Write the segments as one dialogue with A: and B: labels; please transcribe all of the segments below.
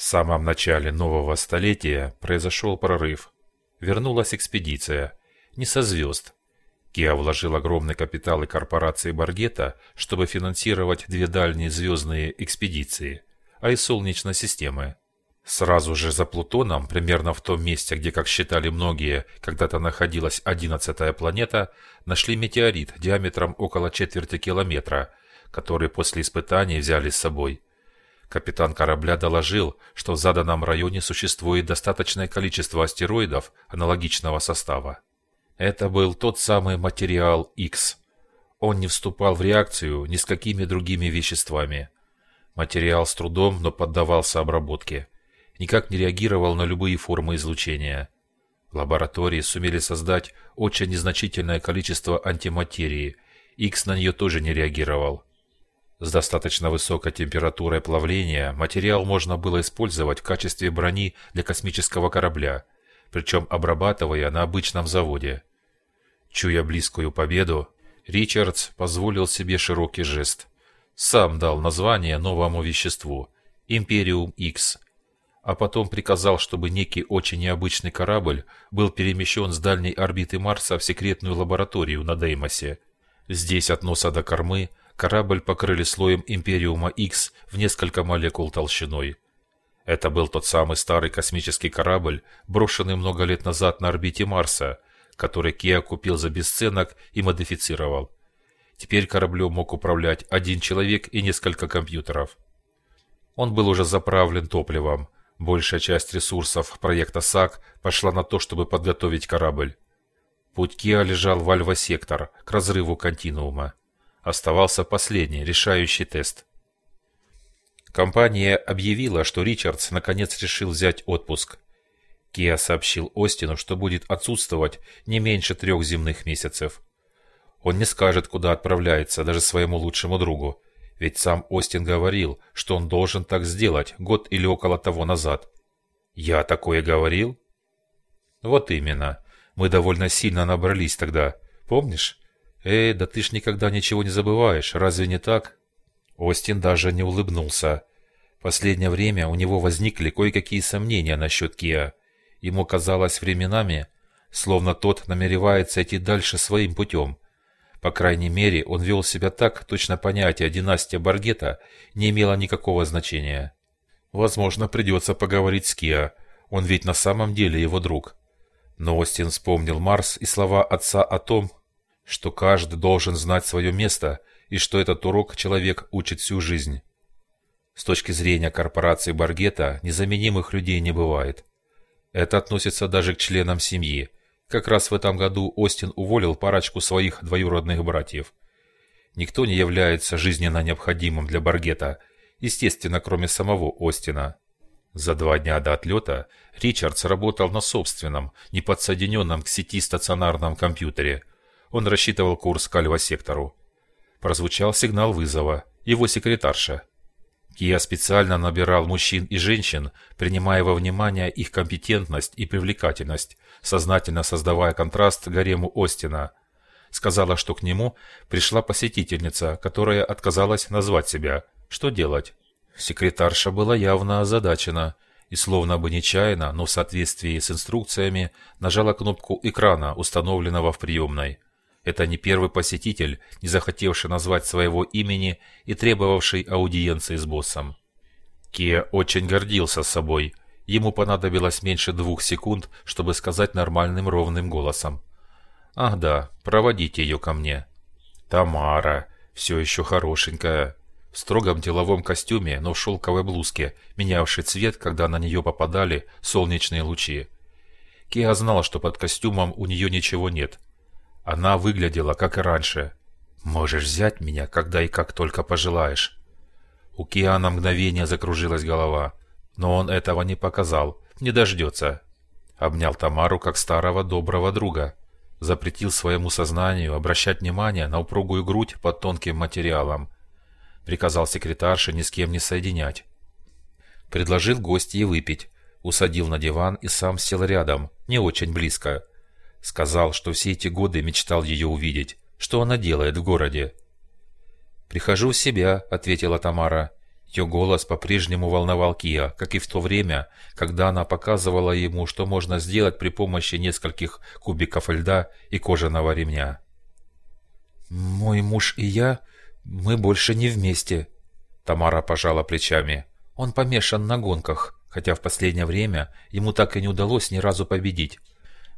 A: В самом начале нового столетия произошел прорыв. Вернулась экспедиция. Не со звезд. Киа вложил огромный капитал и корпорации Баргета, чтобы финансировать две дальние звездные экспедиции, а из Солнечной системы. Сразу же за Плутоном, примерно в том месте, где, как считали многие, когда-то находилась одиннадцатая планета, нашли метеорит диаметром около четверти километра, который после испытаний взяли с собой. Капитан корабля доложил, что в заданном районе существует достаточное количество астероидов аналогичного состава. Это был тот самый материал X. Он не вступал в реакцию ни с какими другими веществами. Материал с трудом, но поддавался обработке никак не реагировал на любые формы излучения. В лаборатории сумели создать очень незначительное количество антиматерии, X на нее тоже не реагировал. С достаточно высокой температурой плавления материал можно было использовать в качестве брони для космического корабля, причем обрабатывая на обычном заводе. Чуя близкую победу, Ричардс позволил себе широкий жест. Сам дал название новому веществу – Империум X – а потом приказал, чтобы некий очень необычный корабль был перемещен с дальней орбиты Марса в секретную лабораторию на Деймосе. Здесь от носа до кормы корабль покрыли слоем Империума X в несколько молекул толщиной. Это был тот самый старый космический корабль, брошенный много лет назад на орбите Марса, который Киа купил за бесценок и модифицировал. Теперь кораблем мог управлять один человек и несколько компьютеров. Он был уже заправлен топливом – Большая часть ресурсов проекта САК пошла на то, чтобы подготовить корабль. Путь Киа лежал в Альва-сектор, к разрыву континуума. Оставался последний, решающий тест. Компания объявила, что Ричардс наконец решил взять отпуск. Киа сообщил Остину, что будет отсутствовать не меньше трех земных месяцев. Он не скажет, куда отправляется, даже своему лучшему другу, ведь сам Остин говорил, что он должен так сделать год или около того назад. Я такое говорил? Вот именно. Мы довольно сильно набрались тогда. Помнишь? Эй, да ты ж никогда ничего не забываешь, разве не так? Остин даже не улыбнулся. Последнее время у него возникли кое-какие сомнения насчет Киа. Ему казалось временами, словно тот намеревается идти дальше своим путем, по крайней мере, он вел себя так, точно понятие династия Баргета не имело никакого значения. Возможно, придется поговорить с Киа, он ведь на самом деле его друг. Но Остин вспомнил Марс и слова отца о том, что каждый должен знать свое место и что этот урок человек учит всю жизнь. С точки зрения корпорации Баргета незаменимых людей не бывает. Это относится даже к членам семьи – как раз в этом году Остин уволил парочку своих двоюродных братьев. Никто не является жизненно необходимым для Баргета, естественно, кроме самого Остина. За два дня до отлета Ричардс работал на собственном, неподсоединенном к сети стационарном компьютере. Он рассчитывал курс к альва-сектору. Прозвучал сигнал вызова. Его секретарша. Кия специально набирал мужчин и женщин, принимая во внимание их компетентность и привлекательность, сознательно создавая контраст гарему Остина. Сказала, что к нему пришла посетительница, которая отказалась назвать себя. Что делать? Секретарша была явно озадачена и, словно бы нечаянно, но в соответствии с инструкциями, нажала кнопку экрана, установленного в приемной. Это не первый посетитель, не захотевший назвать своего имени и требовавший аудиенции с боссом. Кия очень гордился собой. Ему понадобилось меньше двух секунд, чтобы сказать нормальным ровным голосом. «Ах да, проводите ее ко мне». «Тамара, все еще хорошенькая». В строгом деловом костюме, но в шелковой блузке, менявший цвет, когда на нее попадали солнечные лучи. Киа знал, что под костюмом у нее ничего нет – она выглядела, как и раньше. «Можешь взять меня, когда и как только пожелаешь». У Киана мгновение закружилась голова, но он этого не показал, не дождется. Обнял Тамару как старого доброго друга. Запретил своему сознанию обращать внимание на упругую грудь под тонким материалом. Приказал секретарше ни с кем не соединять. Предложил гостье выпить, усадил на диван и сам сел рядом, не очень близко, Сказал, что все эти годы мечтал ее увидеть. Что она делает в городе? «Прихожу в себя», — ответила Тамара. Ее голос по-прежнему волновал Кия, как и в то время, когда она показывала ему, что можно сделать при помощи нескольких кубиков льда и кожаного ремня. «Мой муж и я, мы больше не вместе», — Тамара пожала плечами. «Он помешан на гонках, хотя в последнее время ему так и не удалось ни разу победить.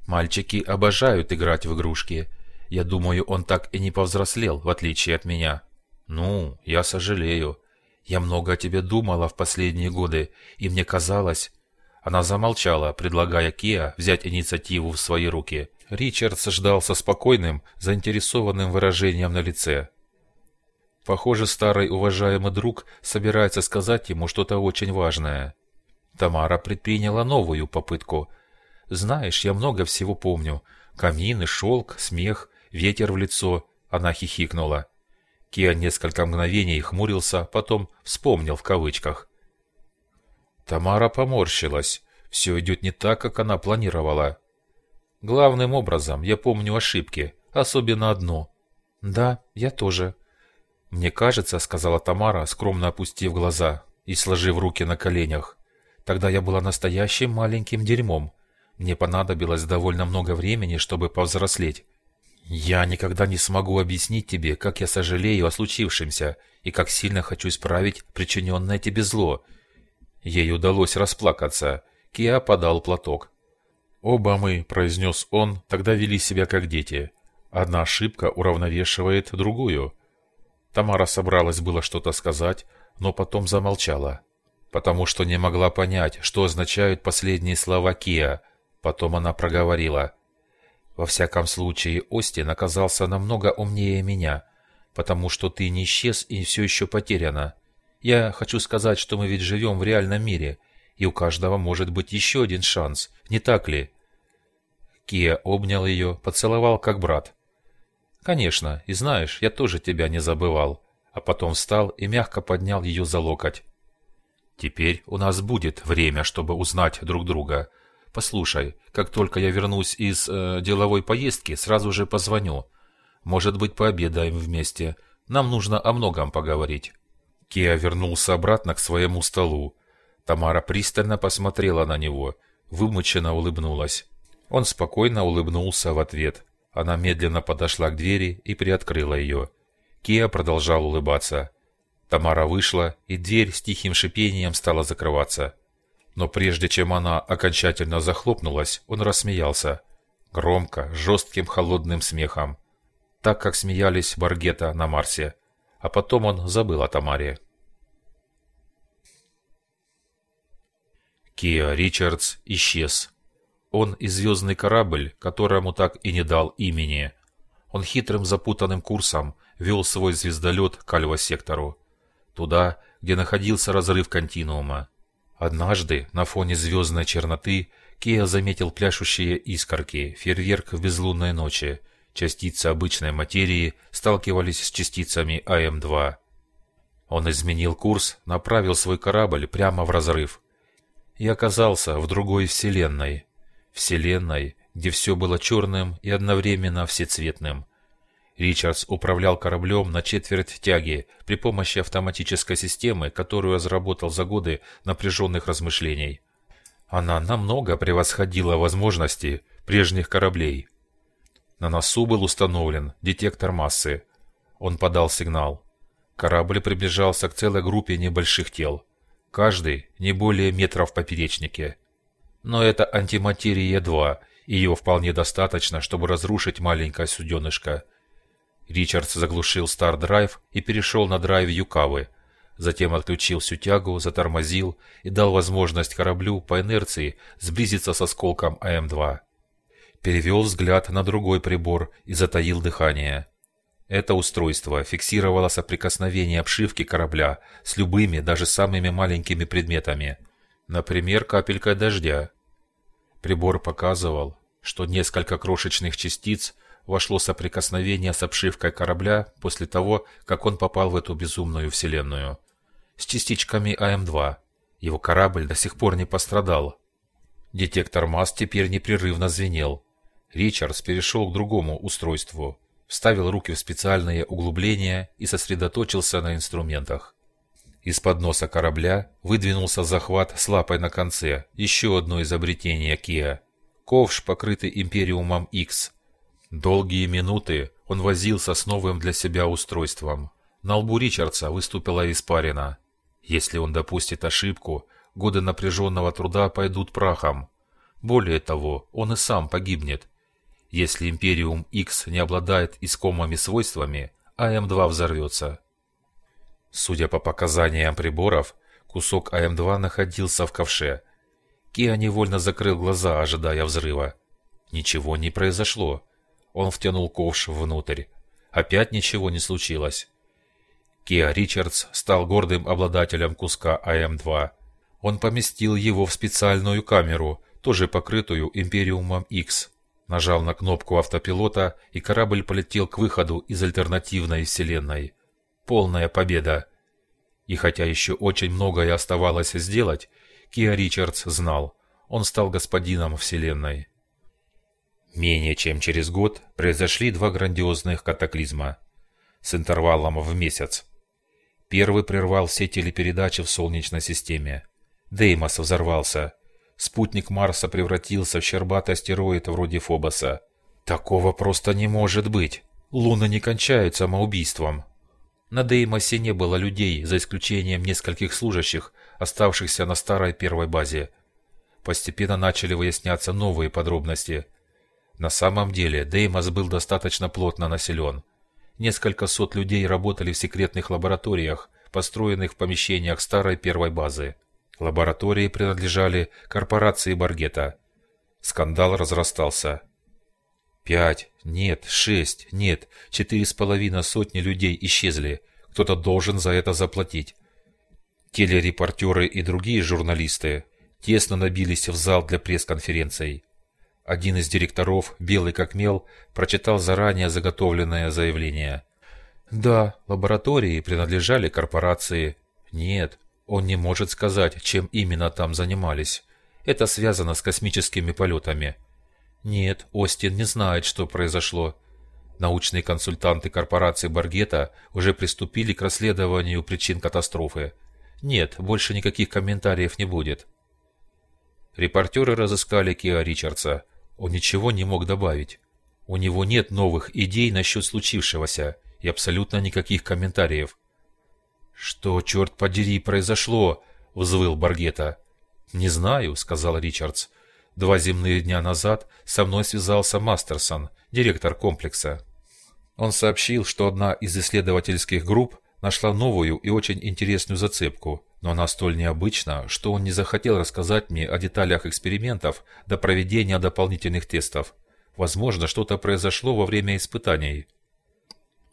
A: Мальчики обожают играть в игрушки. Я думаю, он так и не повзрослел, в отличие от меня». «Ну, я сожалею», я много о тебе думала в последние годы, и мне казалось...» Она замолчала, предлагая Киа взять инициативу в свои руки. Ричардс ждал со спокойным, заинтересованным выражением на лице. Похоже, старый уважаемый друг собирается сказать ему что-то очень важное. Тамара предприняла новую попытку. «Знаешь, я много всего помню. Камины, шелк, смех, ветер в лицо». Она хихикнула. Киа несколько мгновений хмурился, потом вспомнил в кавычках. Тамара поморщилась. Все идет не так, как она планировала. Главным образом я помню ошибки, особенно одну. Да, я тоже. Мне кажется, сказала Тамара, скромно опустив глаза и сложив руки на коленях. Тогда я была настоящим маленьким дерьмом. Мне понадобилось довольно много времени, чтобы повзрослеть. Я никогда не смогу объяснить тебе, как я сожалею о случившемся и как сильно хочу исправить причиненное тебе зло. Ей удалось расплакаться. Киа подал платок. «Оба мы», — произнес он, — «тогда вели себя как дети. Одна ошибка уравновешивает другую». Тамара собралась было что-то сказать, но потом замолчала, потому что не могла понять, что означают последние слова Киа. Потом она проговорила — во всяком случае, Остин оказался намного умнее меня, потому что ты не исчез и все еще потеряна. Я хочу сказать, что мы ведь живем в реальном мире, и у каждого может быть еще один шанс, не так ли?» Кия обнял ее, поцеловал как брат. «Конечно, и знаешь, я тоже тебя не забывал», а потом встал и мягко поднял ее за локоть. «Теперь у нас будет время, чтобы узнать друг друга», Послушай, как только я вернусь из э, деловой поездки, сразу же позвоню. Может быть, пообедаем вместе. Нам нужно о многом поговорить». Киа вернулся обратно к своему столу. Тамара пристально посмотрела на него, вымученно улыбнулась. Он спокойно улыбнулся в ответ. Она медленно подошла к двери и приоткрыла ее. Киа продолжал улыбаться. Тамара вышла, и дверь с тихим шипением стала закрываться. Но прежде чем она окончательно захлопнулась, он рассмеялся. Громко, жестким холодным смехом. Так, как смеялись Баргета на Марсе. А потом он забыл о Тамаре. Киа Ричардс исчез. Он и звездный корабль, которому так и не дал имени. Он хитрым запутанным курсом вел свой звездолет к Альва-сектору. Туда, где находился разрыв континуума. Однажды, на фоне звездной черноты, Кея заметил пляшущие искорки, фейерверк в безлунной ночи. Частицы обычной материи сталкивались с частицами АМ-2. Он изменил курс, направил свой корабль прямо в разрыв. И оказался в другой вселенной. Вселенной, где все было черным и одновременно всецветным. Ричардс управлял кораблем на четверть тяги при помощи автоматической системы, которую разработал за годы напряженных размышлений. Она намного превосходила возможности прежних кораблей. На носу был установлен детектор массы. Он подал сигнал. Корабль приближался к целой группе небольших тел. Каждый не более метра в поперечнике. Но это антиматерия-2, ее вполне достаточно, чтобы разрушить маленькое суденышко – Ричардс заглушил стар-драйв и перешел на драйв Юкавы. Затем отключил всю тягу, затормозил и дал возможность кораблю по инерции сблизиться с осколком АМ-2. Перевел взгляд на другой прибор и затаил дыхание. Это устройство фиксировало соприкосновение обшивки корабля с любыми, даже самыми маленькими предметами. Например, капелькой дождя. Прибор показывал, что несколько крошечных частиц вошло соприкосновение с обшивкой корабля после того, как он попал в эту безумную вселенную. С частичками АМ-2. Его корабль до сих пор не пострадал. Детектор масс теперь непрерывно звенел. Ричардс перешел к другому устройству, вставил руки в специальные углубления и сосредоточился на инструментах. Из-под носа корабля выдвинулся захват с лапой на конце, еще одно изобретение Kia. Ковш, покрытый Империумом X. Долгие минуты он возился с новым для себя устройством. На лбу Ричардса выступила испарина. Если он допустит ошибку, годы напряженного труда пойдут прахом. Более того, он и сам погибнет. Если Империум X не обладает искомыми свойствами, АМ-2 взорвется. Судя по показаниям приборов, кусок АМ-2 находился в ковше. Киа невольно закрыл глаза, ожидая взрыва. Ничего не произошло. Он втянул ковш внутрь. Опять ничего не случилось. Киа Ричардс стал гордым обладателем куска АМ-2. Он поместил его в специальную камеру, тоже покрытую Империумом X. Нажал на кнопку автопилота, и корабль полетел к выходу из альтернативной вселенной полная победа. И хотя еще очень многое оставалось сделать, Киа Ричардс знал, он стал господином Вселенной. Менее чем через год произошли два грандиозных катаклизма с интервалом в месяц. Первый прервал все телепередачи в Солнечной системе. Деймос взорвался. Спутник Марса превратился в щербатый астероид вроде Фобоса. Такого просто не может быть. Луна не кончает самоубийством. На Деймосе не было людей, за исключением нескольких служащих, оставшихся на старой первой базе. Постепенно начали выясняться новые подробности. На самом деле Деймос был достаточно плотно населен. Несколько сот людей работали в секретных лабораториях, построенных в помещениях старой первой базы. Лаборатории принадлежали корпорации Баргета. Скандал разрастался. Пять, нет, шесть, нет, четыре с половиной сотни людей исчезли. Кто-то должен за это заплатить. Телерепортеры и другие журналисты тесно набились в зал для пресс-конференций. Один из директоров, белый как мел, прочитал заранее заготовленное заявление. Да, лаборатории принадлежали корпорации. Нет, он не может сказать, чем именно там занимались. Это связано с космическими полетами. Нет, Остин не знает, что произошло. Научные консультанты корпорации Баргета уже приступили к расследованию причин катастрофы. Нет, больше никаких комментариев не будет. Репортеры разыскали Киа Ричардса. Он ничего не мог добавить. У него нет новых идей насчет случившегося и абсолютно никаких комментариев. «Что, черт подери, произошло?» – взвыл Баргета. «Не знаю», – сказал Ричардс. Два земные дня назад со мной связался Мастерсон, директор комплекса. Он сообщил, что одна из исследовательских групп нашла новую и очень интересную зацепку, но она столь необычна, что он не захотел рассказать мне о деталях экспериментов до проведения дополнительных тестов. Возможно, что-то произошло во время испытаний.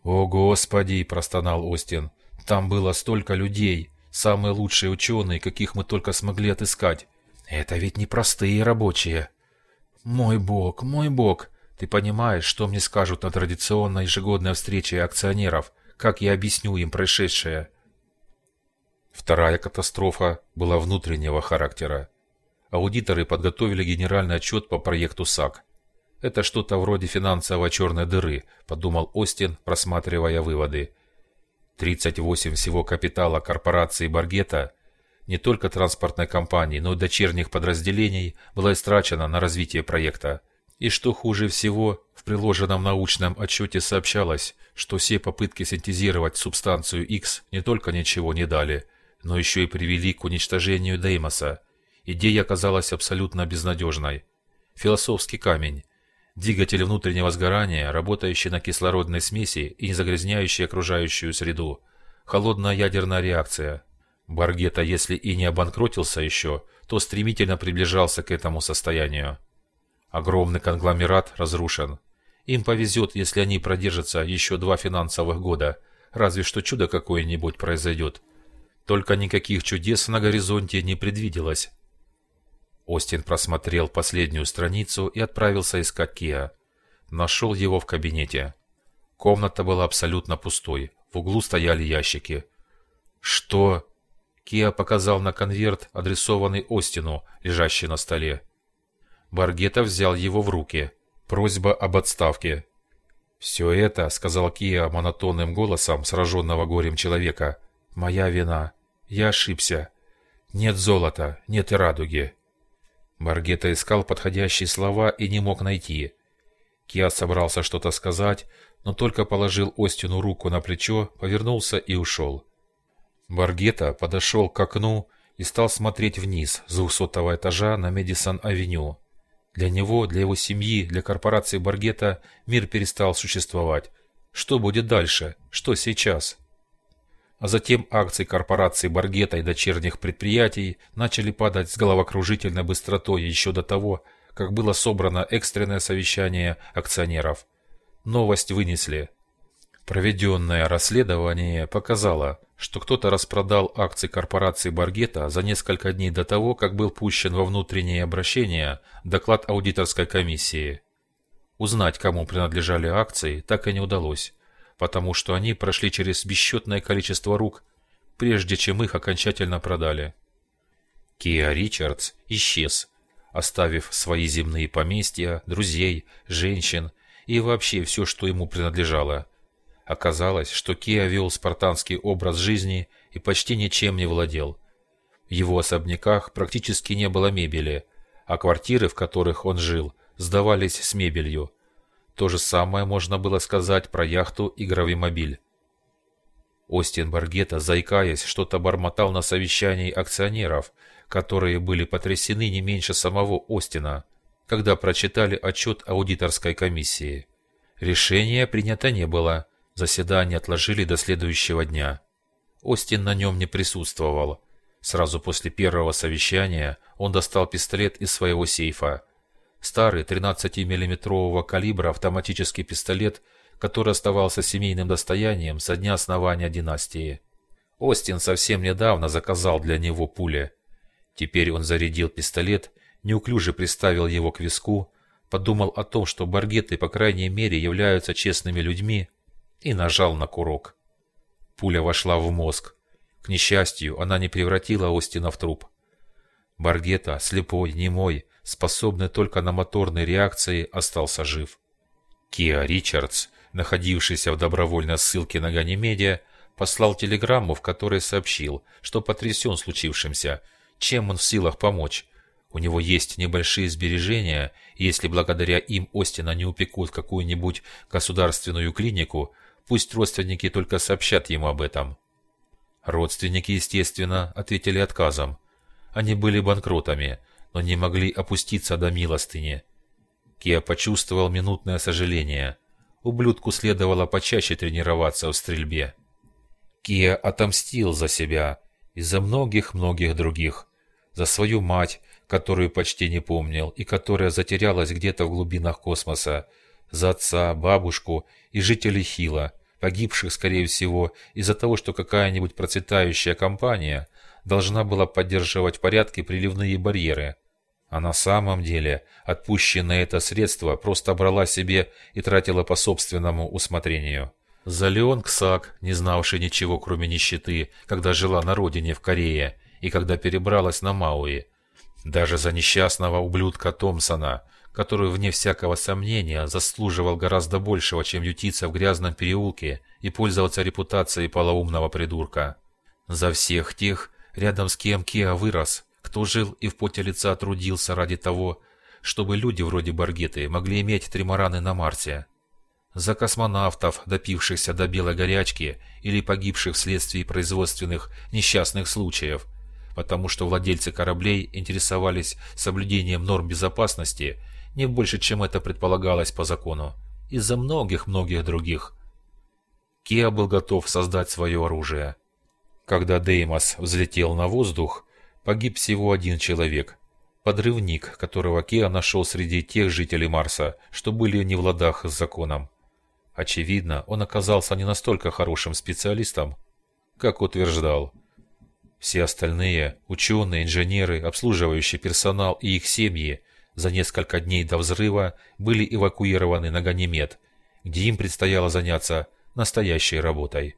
A: «О, Господи!» – простонал Остин. «Там было столько людей, самые лучшие ученые, каких мы только смогли отыскать. Это ведь не простые рабочие. Мой бог, мой бог, ты понимаешь, что мне скажут на традиционной ежегодной встрече акционеров, как я объясню им происшедшее? Вторая катастрофа была внутреннего характера. Аудиторы подготовили генеральный отчет по проекту САК. Это что-то вроде финансовой черной дыры, подумал Остин, просматривая выводы. 38 всего капитала корпорации Баргета не только транспортной компании, но и дочерних подразделений была истрачена на развитие проекта. И что хуже всего, в приложенном научном отчете сообщалось, что все попытки синтезировать субстанцию X не только ничего не дали, но еще и привели к уничтожению Деймоса. Идея оказалась абсолютно безнадежной. Философский камень. Двигатель внутреннего сгорания, работающий на кислородной смеси и не загрязняющий окружающую среду. Холодная ядерная реакция, Баргета, если и не обанкротился еще, то стремительно приближался к этому состоянию. Огромный конгломерат разрушен. Им повезет, если они продержатся еще два финансовых года, разве что чудо какое-нибудь произойдет. Только никаких чудес на горизонте не предвиделось. Остин просмотрел последнюю страницу и отправился искать Киа. Нашел его в кабинете. Комната была абсолютно пустой, в углу стояли ящики. «Что?» Киа показал на конверт, адресованный Остину, лежащий на столе. Баргета взял его в руки. Просьба об отставке. «Все это», — сказал Киа монотонным голосом сраженного горем человека, — «моя вина. Я ошибся. Нет золота, нет и радуги. Баргета искал подходящие слова и не мог найти. Киа собрался что-то сказать, но только положил Остину руку на плечо, повернулся и ушел. Баргета подошел к окну и стал смотреть вниз с двухсотого этажа на Медисон-авеню. Для него, для его семьи, для корпорации Баргета мир перестал существовать. Что будет дальше? Что сейчас? А затем акции корпорации Баргета и дочерних предприятий начали падать с головокружительной быстротой еще до того, как было собрано экстренное совещание акционеров. Новость вынесли. Проведенное расследование показало, что кто-то распродал акции корпорации Баргета за несколько дней до того, как был пущен во внутреннее обращение доклад аудиторской комиссии. Узнать, кому принадлежали акции, так и не удалось, потому что они прошли через бесчетное количество рук, прежде чем их окончательно продали. Киа Ричардс исчез, оставив свои земные поместья, друзей, женщин и вообще все, что ему принадлежало – Оказалось, что Киа вел спартанский образ жизни и почти ничем не владел. В его особняках практически не было мебели, а квартиры, в которых он жил, сдавались с мебелью. То же самое можно было сказать про яхту и гравимобиль. Остин Баргета, заикаясь, что-то бормотал на совещании акционеров, которые были потрясены не меньше самого Остина, когда прочитали отчет аудиторской комиссии. Решения принято не было, Заседание отложили до следующего дня. Остин на нем не присутствовал. Сразу после первого совещания он достал пистолет из своего сейфа. Старый 13-миллиметрового калибра автоматический пистолет, который оставался семейным достоянием со дня основания династии. Остин совсем недавно заказал для него пули. Теперь он зарядил пистолет, неуклюже приставил его к виску, подумал о том, что баргеты, по крайней мере, являются честными людьми, и нажал на курок. Пуля вошла в мозг. К несчастью, она не превратила Остина в труп. Баргета, слепой, немой, способный только на моторные реакции, остался жив. Киа Ричардс, находившийся в добровольной ссылке на Ганимеде, послал телеграмму, в которой сообщил, что потрясен случившимся, чем он в силах помочь. У него есть небольшие сбережения, и если благодаря им Остина не упекут какую-нибудь государственную клинику, Пусть родственники только сообщат ему об этом. Родственники, естественно, ответили отказом. Они были банкротами, но не могли опуститься до милостыни. Киа почувствовал минутное сожаление. Ублюдку следовало почаще тренироваться в стрельбе. Киа отомстил за себя и за многих-многих других. За свою мать, которую почти не помнил и которая затерялась где-то в глубинах космоса, за отца, бабушку и жителей Хила, погибших, скорее всего, из-за того, что какая-нибудь процветающая компания должна была поддерживать порядки приливные барьеры. А на самом деле отпущенное это средство просто брала себе и тратила по собственному усмотрению. За Леон Ксак, не знавший ничего кроме нищеты, когда жила на родине в Корее и когда перебралась на Мауи. Даже за несчастного ублюдка Томпсона – который, вне всякого сомнения, заслуживал гораздо большего, чем ютиться в грязном переулке и пользоваться репутацией полоумного придурка. За всех тех, рядом с кем Киа вырос, кто жил и в поте лица трудился ради того, чтобы люди вроде Баргеты могли иметь тримараны на Марсе. За космонавтов, допившихся до белой горячки или погибших вследствие производственных несчастных случаев, потому что владельцы кораблей интересовались соблюдением норм безопасности не больше, чем это предполагалось по закону, из-за многих-многих других. Киа был готов создать свое оружие. Когда Деймос взлетел на воздух, погиб всего один человек. Подрывник, которого Киа нашел среди тех жителей Марса, что были не в ладах с законом. Очевидно, он оказался не настолько хорошим специалистом, как утверждал. Все остальные, ученые, инженеры, обслуживающий персонал и их семьи, за несколько дней до взрыва были эвакуированы на Ганимед, где им предстояло заняться настоящей работой.